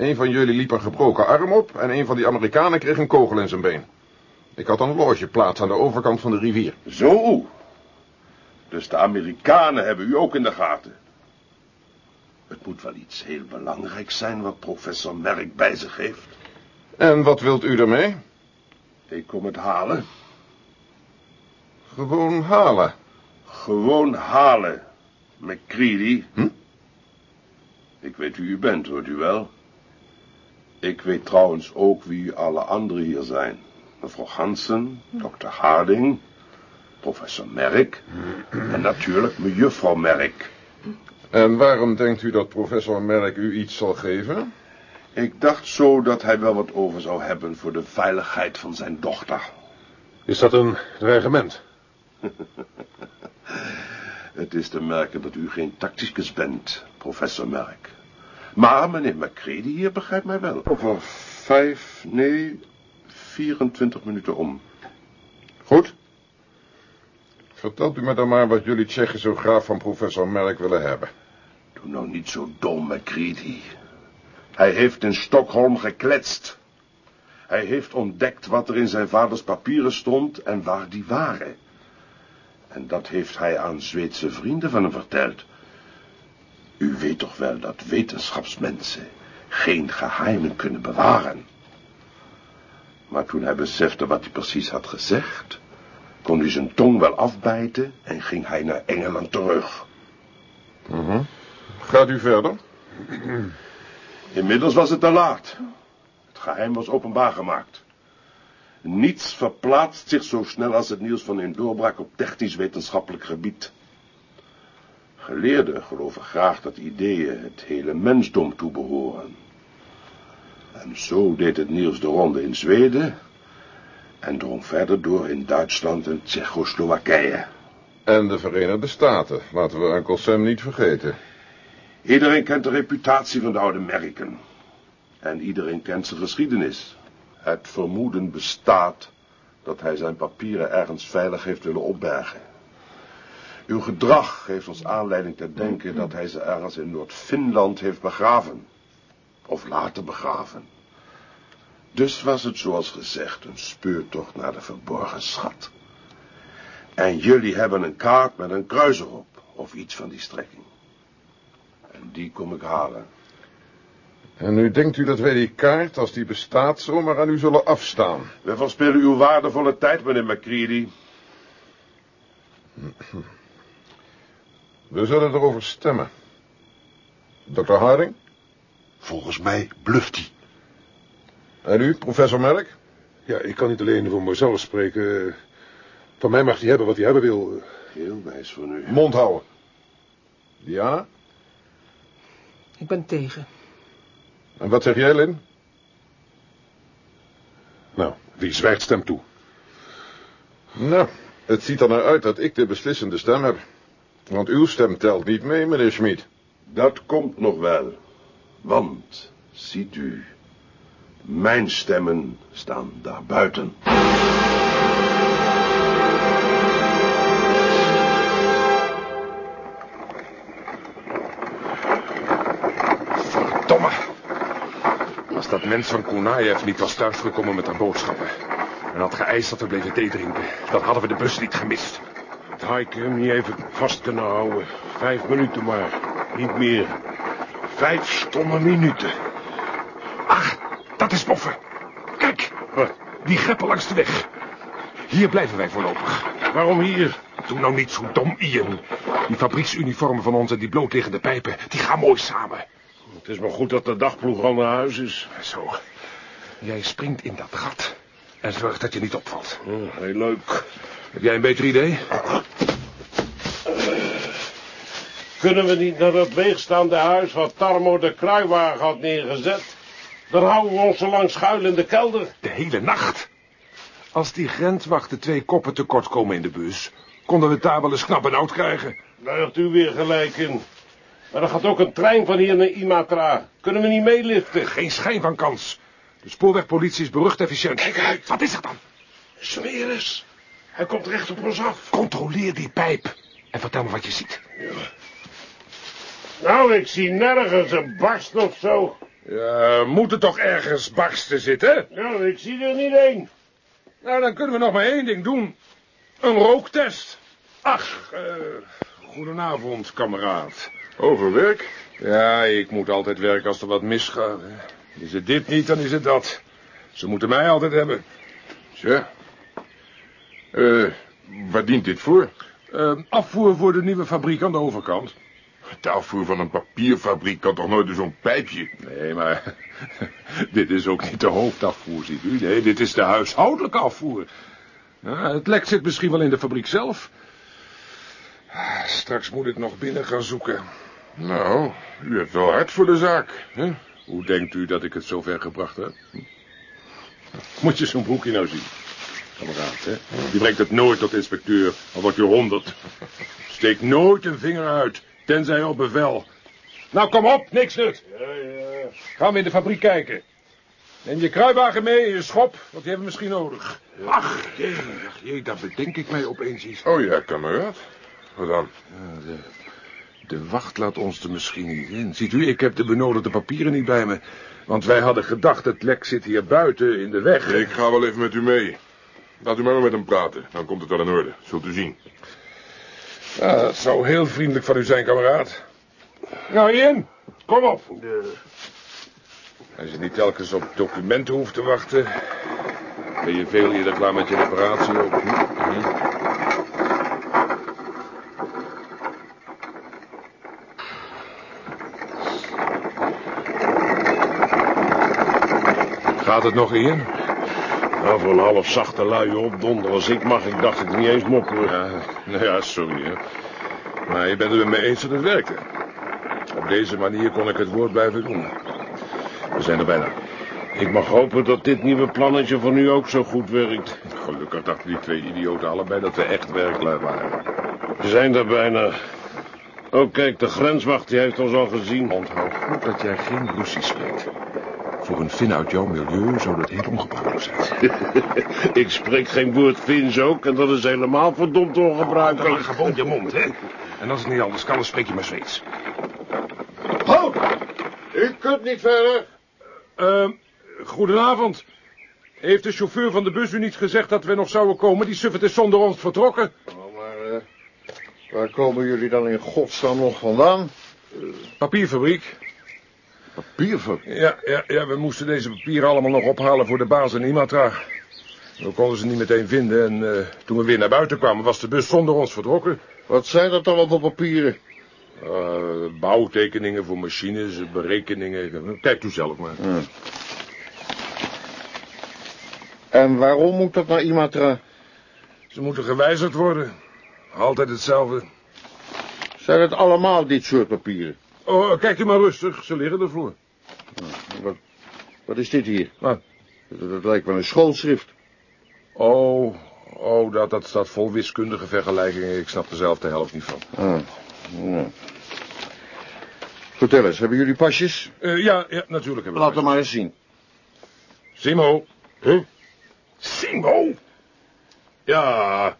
Een van jullie liep een gebroken arm op en een van die Amerikanen kreeg een kogel in zijn been. Ik had een logeplaats aan de overkant van de rivier. Zo. Dus de Amerikanen hebben u ook in de gaten. Het moet wel iets heel belangrijks zijn wat professor Merk bij zich heeft. En wat wilt u ermee? Ik kom het halen. Gewoon halen. Gewoon halen, McCready. Hm? Ik weet wie u bent, hoort u wel. Ik weet trouwens ook wie alle anderen hier zijn. Mevrouw Hansen, dokter Harding, professor Merk en natuurlijk mejuffrouw Merk. En waarom denkt u dat professor Merk u iets zal geven? Ik dacht zo dat hij wel wat over zou hebben voor de veiligheid van zijn dochter. Is dat een dreigement? Het is te merken dat u geen tacticus bent, professor Merk. Maar meneer McCready hier begrijpt mij wel. Over vijf, nee, 24 minuten om. Goed. Vertelt u me dan maar wat jullie Tsjechen zo graag van professor Merk willen hebben. Doe nou niet zo dom, McCready. Hij heeft in Stockholm gekletst. Hij heeft ontdekt wat er in zijn vaders papieren stond en waar die waren. En dat heeft hij aan Zweedse vrienden van hem verteld. U weet toch wel dat wetenschapsmensen geen geheimen kunnen bewaren. Maar toen hij besefte wat hij precies had gezegd, kon hij zijn tong wel afbijten en ging hij naar Engeland terug. Mhm. Gaat u verder? Inmiddels was het te laat. Het geheim was openbaar gemaakt. Niets verplaatst zich zo snel als het nieuws van een doorbraak op technisch-wetenschappelijk gebied. Geleerden geloven graag dat ideeën het hele mensdom toebehoren. En zo deed het nieuws de ronde in Zweden en drong verder door in Duitsland en Tsjechoslowakije. En de Verenigde Staten, laten we Uncle Sam niet vergeten. Iedereen kent de reputatie van de oude Merken. En iedereen kent zijn geschiedenis. Het vermoeden bestaat dat hij zijn papieren ergens veilig heeft willen opbergen. Uw gedrag geeft ons aanleiding te denken dat hij ze ergens in Noord-Finland heeft begraven. Of laten begraven. Dus was het zoals gezegd een speurtocht naar de verborgen schat. En jullie hebben een kaart met een kruis erop, of iets van die strekking. En die kom ik halen. En nu denkt u dat wij die kaart, als die bestaat, zomaar aan u zullen afstaan? We verspillen uw waardevolle tijd, meneer McCready. We zullen erover stemmen. Dr. Harding? Volgens mij bluft hij. En u, professor Merk? Ja, ik kan niet alleen voor mezelf spreken. Van mij mag hij hebben wat hij hebben wil. Heel wijs van u. Mond houden. Diana? Ik ben tegen. En wat zeg jij, Lin? Nou, wie zwijgt stemt toe. Nou, het ziet er naar uit dat ik de beslissende stem heb. Want uw stem telt niet mee, meneer Schmid. Dat komt nog wel. Want, ziet u, mijn stemmen staan daar buiten. Verdomme. Als dat mens van Kunaev niet was thuisgekomen met haar boodschappen... en had geëist dat we bleven thee drinken... dan hadden we de bus niet gemist. Had ik hem niet even vast kunnen houden. Vijf minuten maar. Niet meer. Vijf stomme minuten. Ach, dat is Boffen. Kijk, die greppen langs de weg. Hier blijven wij voorlopig. Waarom hier? Doe nou niet zo dom, Ian. Die fabrieksuniformen van ons en die blootliggende pijpen, die gaan mooi samen. Het is maar goed dat de dagploeg al naar huis is. Zo. Jij springt in dat gat. En zorg dat je niet opvalt. Hm, heel leuk. Heb jij een beter idee? Kunnen we niet naar dat leegstaande huis wat Tarmo de kruiwagen had neergezet? Dan houden we ons zo lang schuil in de kelder. De hele nacht. Als die grenswachten twee koppen tekort komen in de bus... konden we het daar wel eens knap en oud krijgen. Daar heeft u weer gelijk in. Maar er gaat ook een trein van hier naar Imatra. Kunnen we niet meeliften? Geen schijn van kans. De spoorwegpolitie is berucht efficiënt. Kijk uit. Wat is er dan? Smeris. Hij komt recht op ons af. Controleer die pijp. En vertel me wat je ziet. Nou, ik zie nergens een barst of zo. Ja, moet er toch ergens barsten zitten? Nou, ik zie er niet één. Nou, dan kunnen we nog maar één ding doen. Een rooktest. Ach, eh, goedenavond, kameraad. Overwerk? Ja, ik moet altijd werken als er wat misgaat. hè. Is het dit niet, dan is het dat. Ze moeten mij altijd hebben. Tja. Eh, waar dient dit voor? Eh, afvoer voor de nieuwe fabriek aan de overkant. De afvoer van een papierfabriek kan toch nooit zo'n pijpje? Nee, maar dit is ook niet de hoofdafvoer, ziet u. Nee, dit is de huishoudelijke afvoer. Het lek zit misschien wel in de fabriek zelf. Ah, Straks moet ik nog binnen gaan zoeken. Nou, u hebt wel hard voor de zaak. Hè? Hoe denkt u dat ik het zover gebracht heb? Moet je zo'n broekje nou zien? Kameraad, hè? Die brengt het nooit tot inspecteur, al wordt je honderd. Steek nooit een vinger uit, tenzij op bevel. Nou, kom op, niks nut. Gaan we in de fabriek kijken. Neem je kruiwagen mee en je schop, want die hebben we misschien nodig. Ach, jee, ach, jee, daar bedenk ik mij opeens iets. Oh ja, kameraad. Wat dan? Ja, de, de wacht laat ons er misschien niet in. Ziet u, ik heb de benodigde papieren niet bij me. Want wij hadden gedacht, het lek zit hier buiten in de weg. Ik ga wel even met u mee. Laat u maar maar met hem praten. Dan komt het wel in orde. Zult u zien. Ja, dat zou heel vriendelijk van u zijn, kameraad. Nou, Ian, kom op. Als je niet telkens op documenten hoeft te wachten... ben je veel eerder klaar met je reparatie ook. Gaat het nog, Ian? Nou, voor een half zachte lui opdonder als ik mag, ik dacht het niet eens mopperen. Ja, nou ja, sorry, hè. Maar je bent het met me eens dat het werkte. Op deze manier kon ik het woord blijven doen. We zijn er bijna. Ik mag hopen dat dit nieuwe plannetje van u ook zo goed werkt. Gelukkig dachten die twee idioten allebei dat we echt werklui waren. We zijn er bijna. Oh, kijk, de grenswacht die heeft ons al gezien. Onthoud goed dat jij geen Russisch spreekt. Voor een Fin uit jouw milieu zou dat heel ongebruikelijk zijn. ik spreek geen woord Fins ook en dat is helemaal verdomd ongebruikelijk. gewoon je mond, hè. En als het niet anders kan, dan spreek je maar Zweeds. Halt! U kunt niet verder. Ehm, goedenavond. Heeft de chauffeur van de bus u niet gezegd dat we nog zouden komen? Die suffert is zonder ons vertrokken. Oh, maar eh, waar komen jullie dan in godsnaam nog vandaan? Papierfabriek. Papierfabriek. Ja, ja, ja, we moesten deze papieren allemaal nog ophalen voor de baas in Imatra. We konden ze niet meteen vinden en eh, toen we weer naar buiten kwamen was de bus zonder ons vertrokken. Wat zijn dat allemaal voor papieren? Eh, bouwtekeningen voor machines, berekeningen. Kijk u zelf maar. En waarom moet dat naar Imatra? Ze moeten gewijzigd worden. Altijd hetzelfde. Zijn het allemaal dit soort papieren? Oh, kijk u maar rustig. Ze liggen ervoor. Wat, wat is dit hier? Wat? Dat, dat lijkt wel een schoolschrift. Oh, oh dat, dat staat vol wiskundige vergelijkingen. Ik snap er zelf de helft niet van. Ah. Vertel eens, hebben jullie pasjes? Eh, ja, ja, natuurlijk hebben we Laat hem maar eens zien. Simo. Huh? Simo? Ja.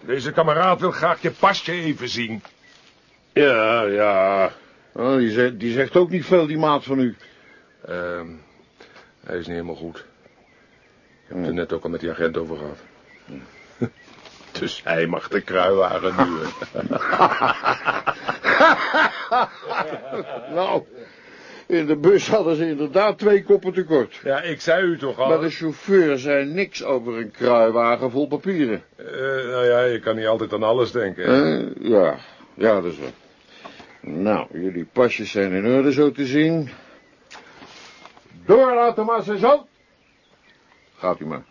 Deze kameraad wil graag je pasje even zien. Ja, ja. Oh, die, zegt, die zegt ook niet veel, die maat van u. Ehm, hij is niet helemaal goed. Ik heb het er net ook al met die agent over gehad. Dus hij mag de kruiwagen duwen. Nou, in de bus hadden ze inderdaad twee koppen tekort. Ja, ik zei u toch al. Maar de chauffeur zei niks over een kruiwagen vol papieren. Eh, nou ja, je kan niet altijd aan alles denken. Eh, ja, ja, dat is wel. Nou, jullie pasjes zijn in orde zo te zien. Door laten maar, sergeant. Gaat u maar.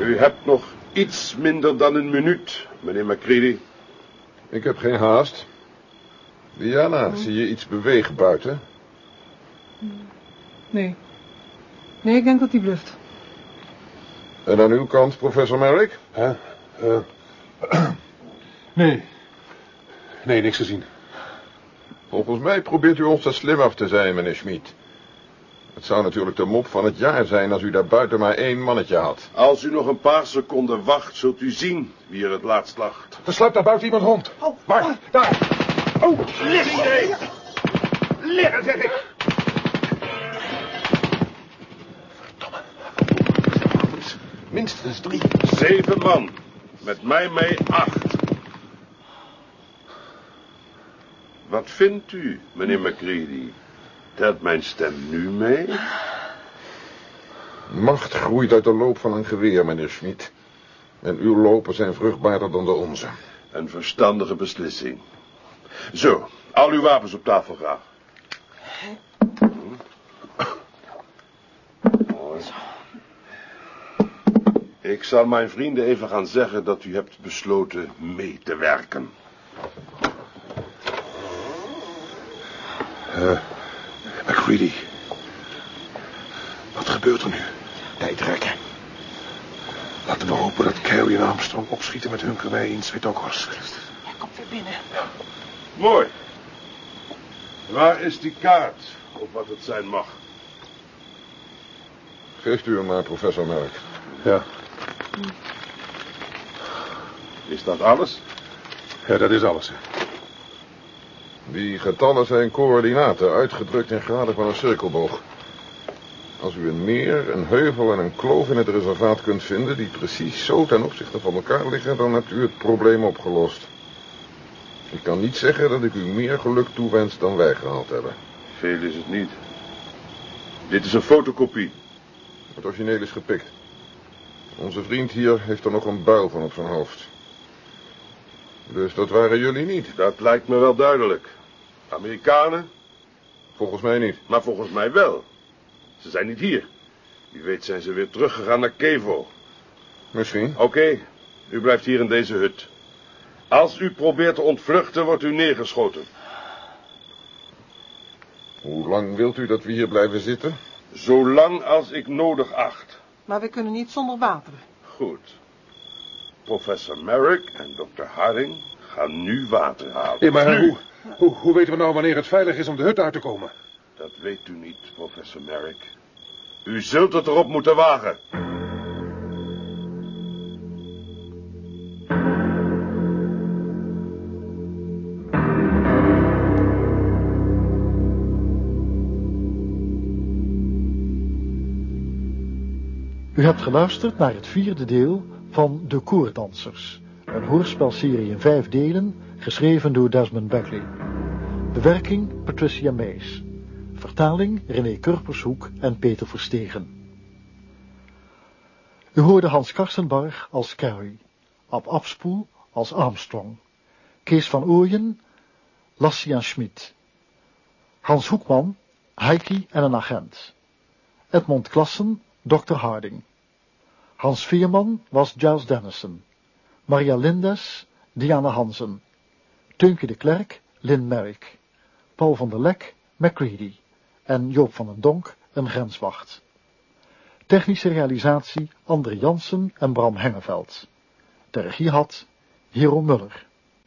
U hebt nog iets minder dan een minuut, meneer Macready. Ik heb geen haast. Diana, zie je iets bewegen buiten? Nee. Nee, ik denk dat hij bluft. En aan uw kant, professor Merrick? Hè? Eh, nee. Nee, niks gezien. Volgens mij probeert u ons te slim af te zijn, meneer Schmid. Het zou natuurlijk de mop van het jaar zijn als u daar buiten maar één mannetje had. Als u nog een paar seconden wacht, zult u zien wie er het laatst lacht. Er sluipt daar buiten iemand rond. Waar? Daar. Oh, liggen! Liggen, zeg ik! Verdomme. Minstens drie. Zeven man. Met mij mee acht. Wat vindt u, meneer McCready? Telt mijn stem nu mee? Macht groeit uit de loop van een geweer, meneer Schmid. En uw lopen zijn vruchtbaarder dan de onze. Een verstandige beslissing. Zo, al uw wapens op tafel graag. Ik zal mijn vrienden even gaan zeggen dat u hebt besloten mee te werken. Uh, McCready. Wat gebeurt er nu? Tijdrekken. Laten we hopen dat Carrie en Armstrong opschieten met hun geweer in Svetokos. Hij komt weer binnen. Mooi. Waar is die kaart? Of wat het zijn mag. Geeft u hem maar, professor Merk. Ja. Is dat alles? Ja, dat is alles. Die getallen zijn coördinaten, uitgedrukt in graden van een cirkelboog. Als u een meer, een heuvel en een kloof in het reservaat kunt vinden... die precies zo ten opzichte van elkaar liggen... dan hebt u het probleem opgelost. Ik kan niet zeggen dat ik u meer geluk toewens dan wij gehaald hebben. Veel is het niet. Dit is een fotocopie. Het origineel is gepikt. Onze vriend hier heeft er nog een buil van op zijn hoofd. Dus dat waren jullie niet? Dat lijkt me wel duidelijk. Amerikanen, Volgens mij niet. maar volgens mij wel. Ze zijn niet hier. Wie weet zijn ze weer teruggegaan naar Kevo. Misschien. Oké, u blijft hier in deze hut. Als u probeert te ontvluchten, wordt u neergeschoten. Hoe lang wilt u dat we hier blijven zitten? Zolang als ik nodig acht. Maar we kunnen niet zonder water. Goed. Professor Merrick en dokter Harding gaan nu water halen. Ja, maar nu. hoe, hoe, hoe weten we nou wanneer het veilig is om de hut uit te komen? Dat weet u niet, professor Merrick. U zult het erop moeten wagen. U hebt geluisterd naar het vierde deel van De Koordansers, een hoorspelserie in vijf delen, geschreven door Desmond Beckley. Bewerking Patricia Mees. Vertaling René Kurpershoek en Peter Verstegen. U hoorde Hans Karstenbarg als Carrie, Ab Abspoel als Armstrong, Kees van Ooyen, Lassian Schmid, Hans Hoekman, Heiki en een agent, Edmond Klassen, Dr. Harding. Hans Veerman was Giles Dennison. Maria Lindes, Diana Hansen. Teunke de Klerk, Lynn Merrick. Paul van der Lek, McCready. En Joop van den Donk, een grenswacht. Technische realisatie André Jansen en Bram Hengeveld. De regie had Hero Muller.